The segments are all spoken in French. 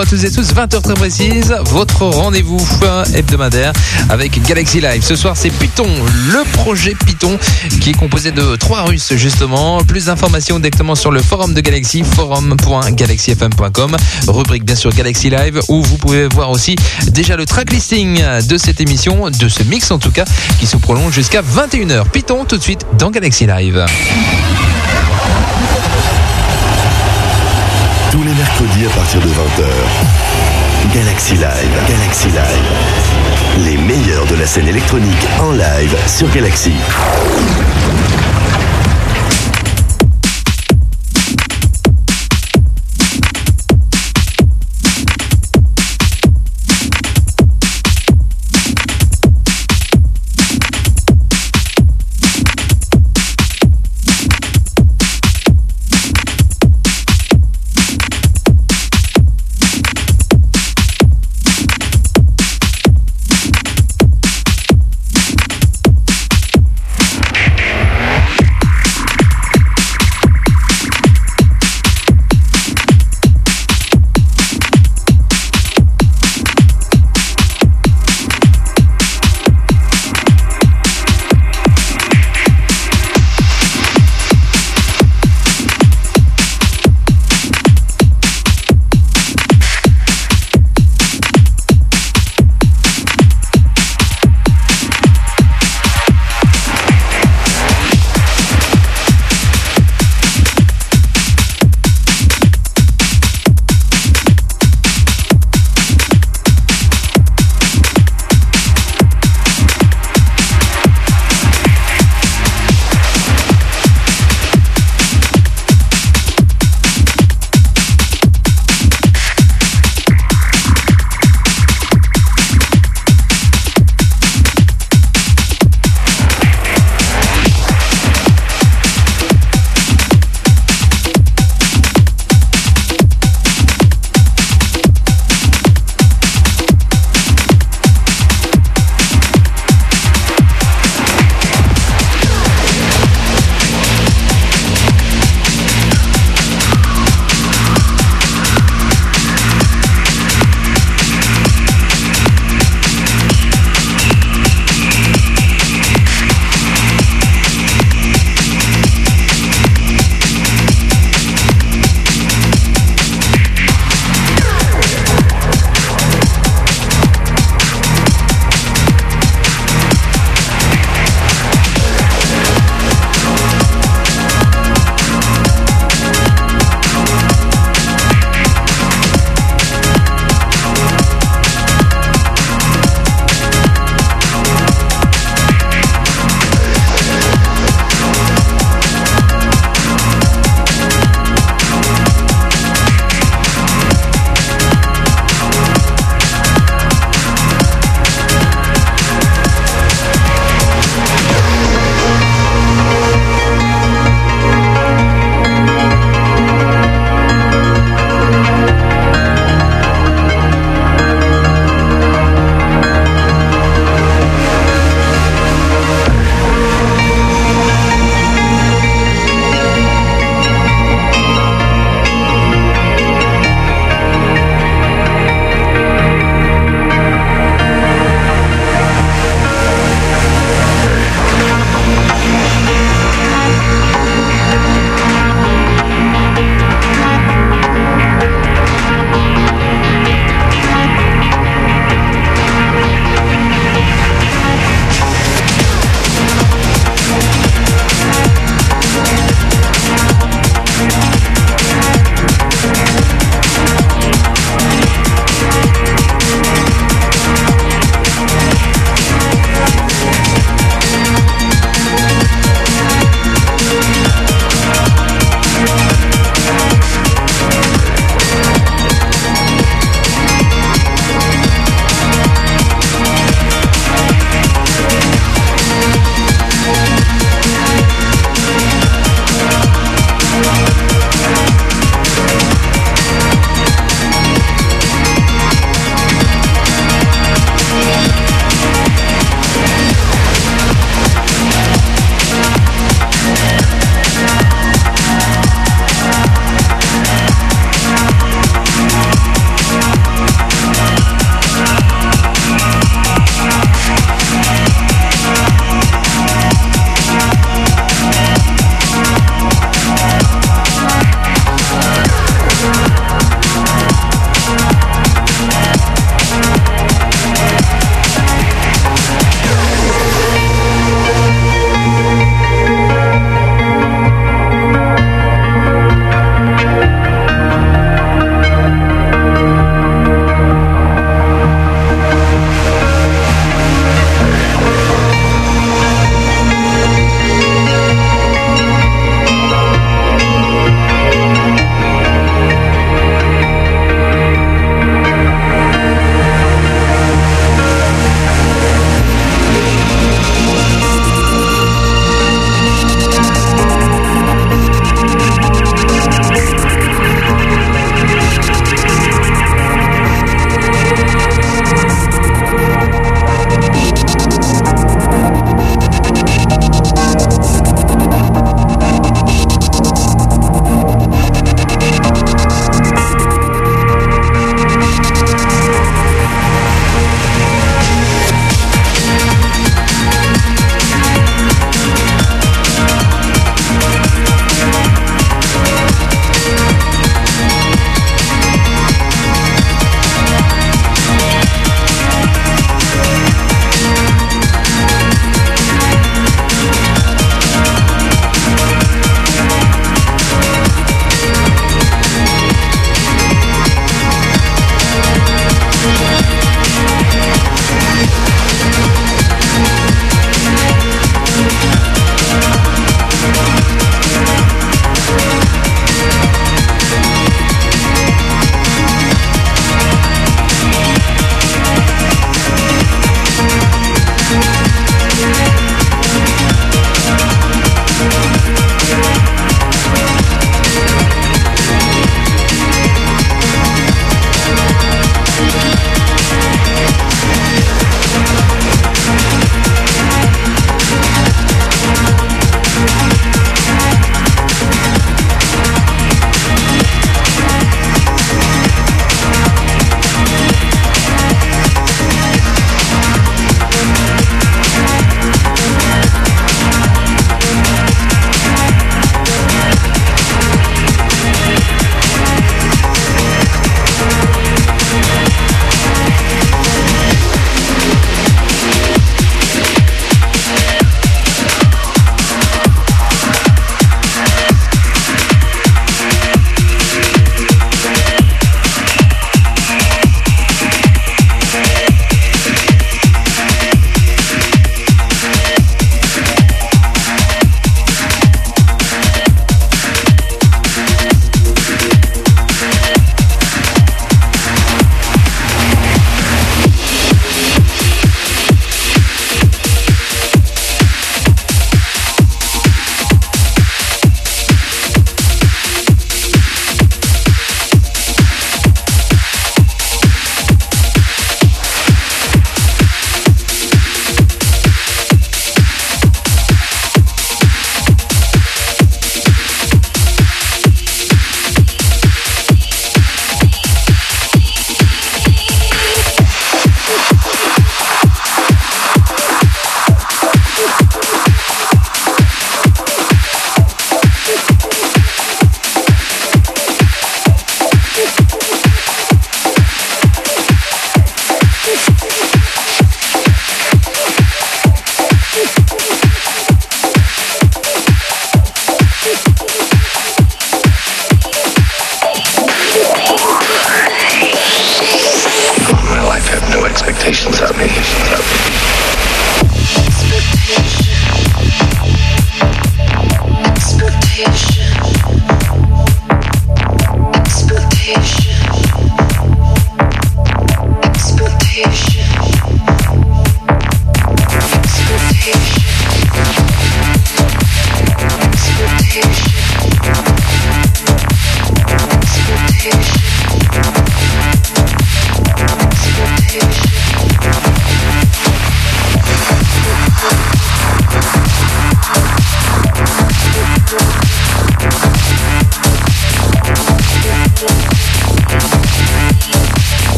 à tous et tous. 20h très précise, votre rendez-vous hebdomadaire avec Galaxy Live. Ce soir, c'est Python, le projet Python qui est composé de trois Russes justement. Plus d'informations directement sur le forum de Galaxy, forum.galaxyfm.com. Rubrique bien sûr Galaxy Live où vous pouvez voir aussi déjà le track listing de cette émission, de ce mix en tout cas, qui se prolonge jusqu'à 21h. Python tout de suite dans Galaxy Live. À partir de 20h. Galaxy Live, Galaxy Live. Les meilleurs de la scène électronique en live sur Galaxy.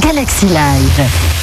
Galaxy Live.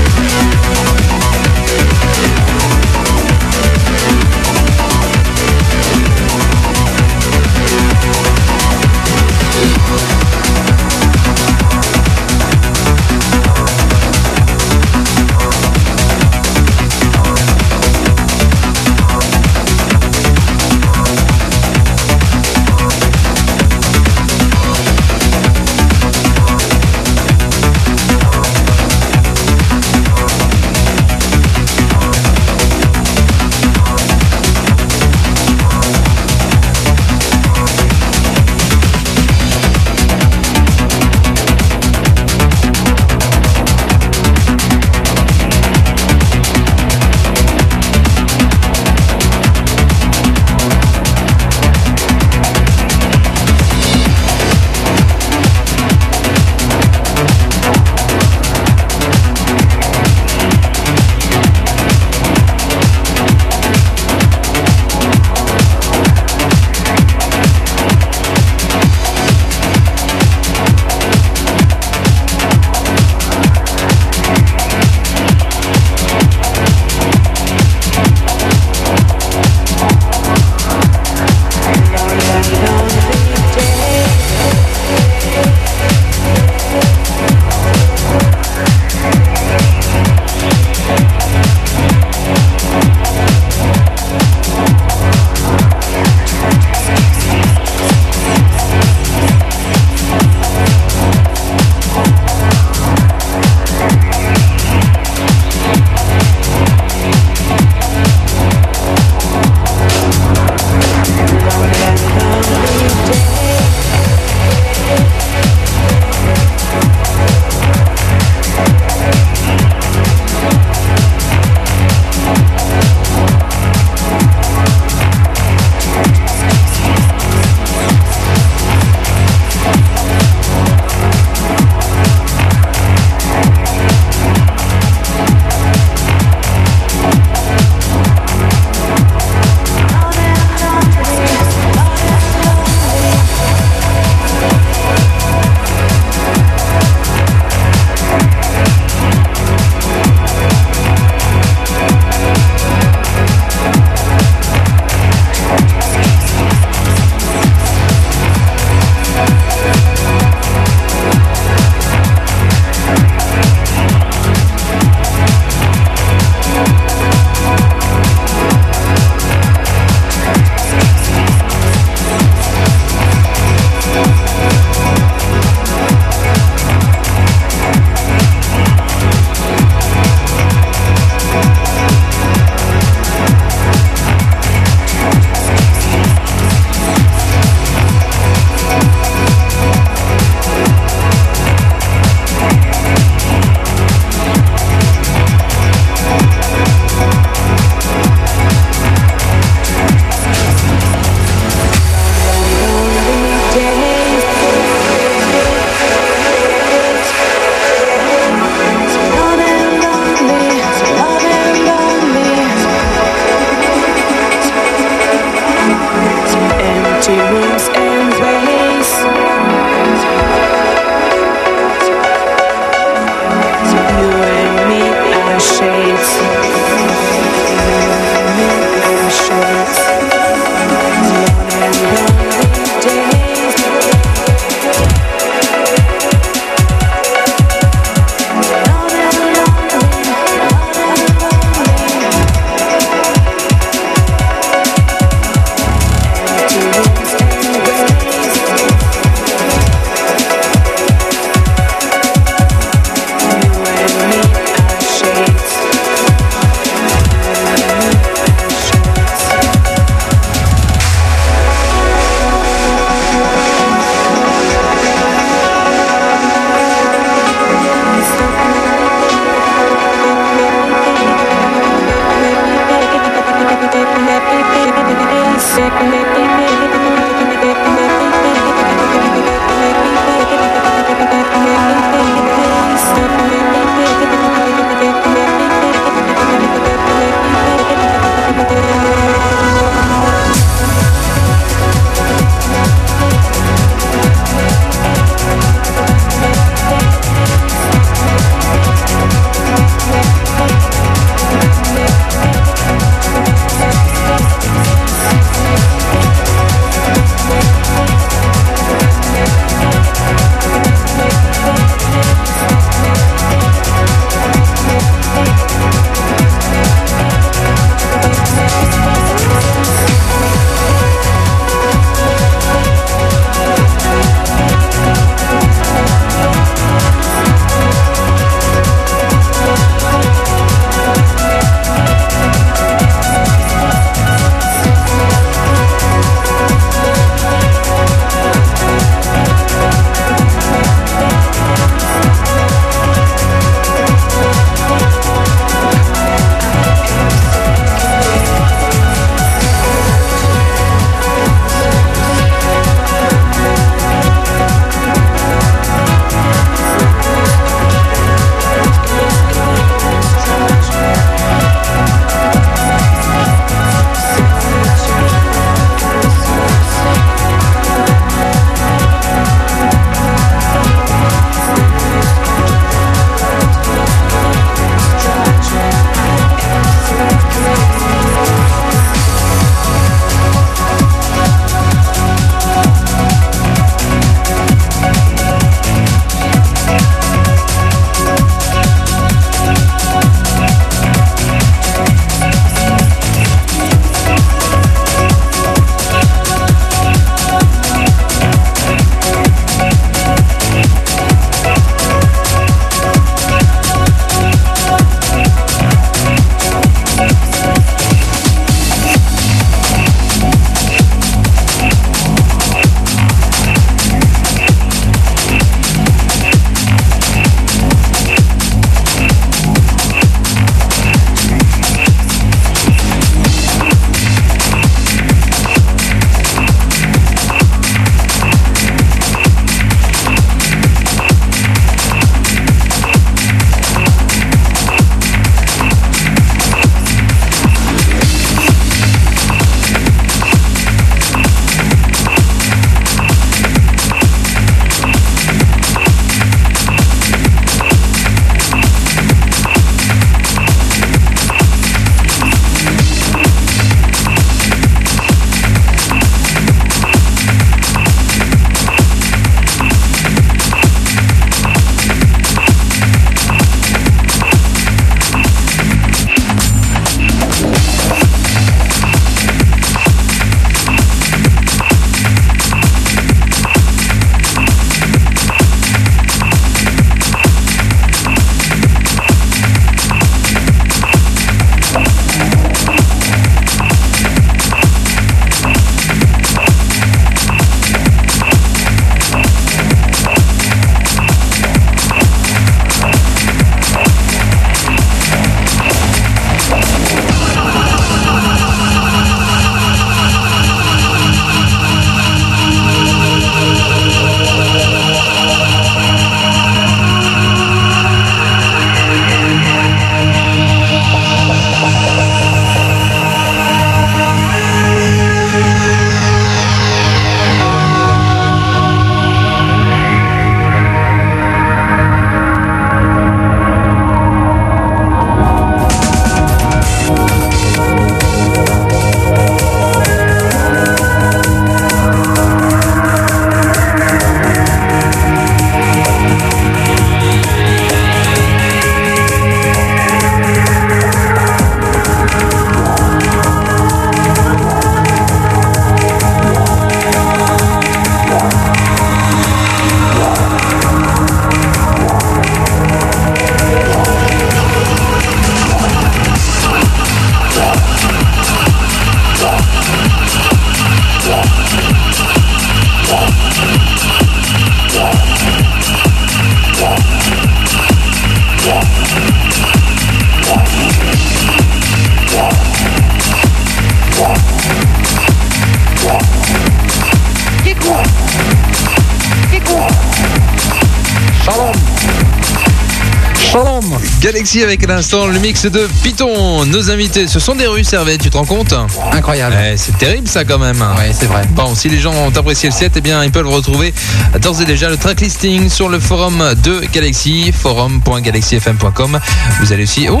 Galaxy avec l'instant le mix de Python. Nos invités, ce sont des Russes, Hervé, tu te rends compte Incroyable. Eh, C'est terrible ça quand même. Ouais, c'est vrai. Bon, si les gens ont apprécié le set, eh bien, ils peuvent retrouver d'ores et déjà le track listing sur le forum de Galaxy, forum.galaxyfm.com. Vous allez aussi. Oh